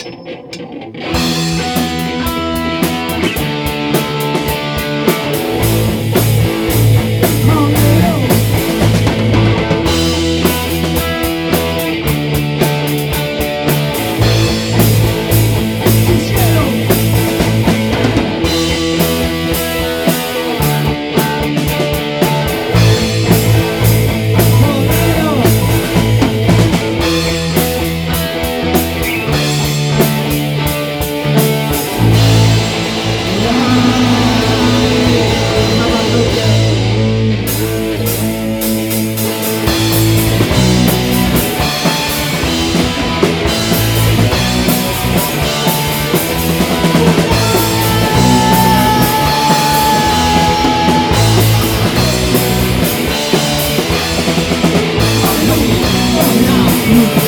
thank you you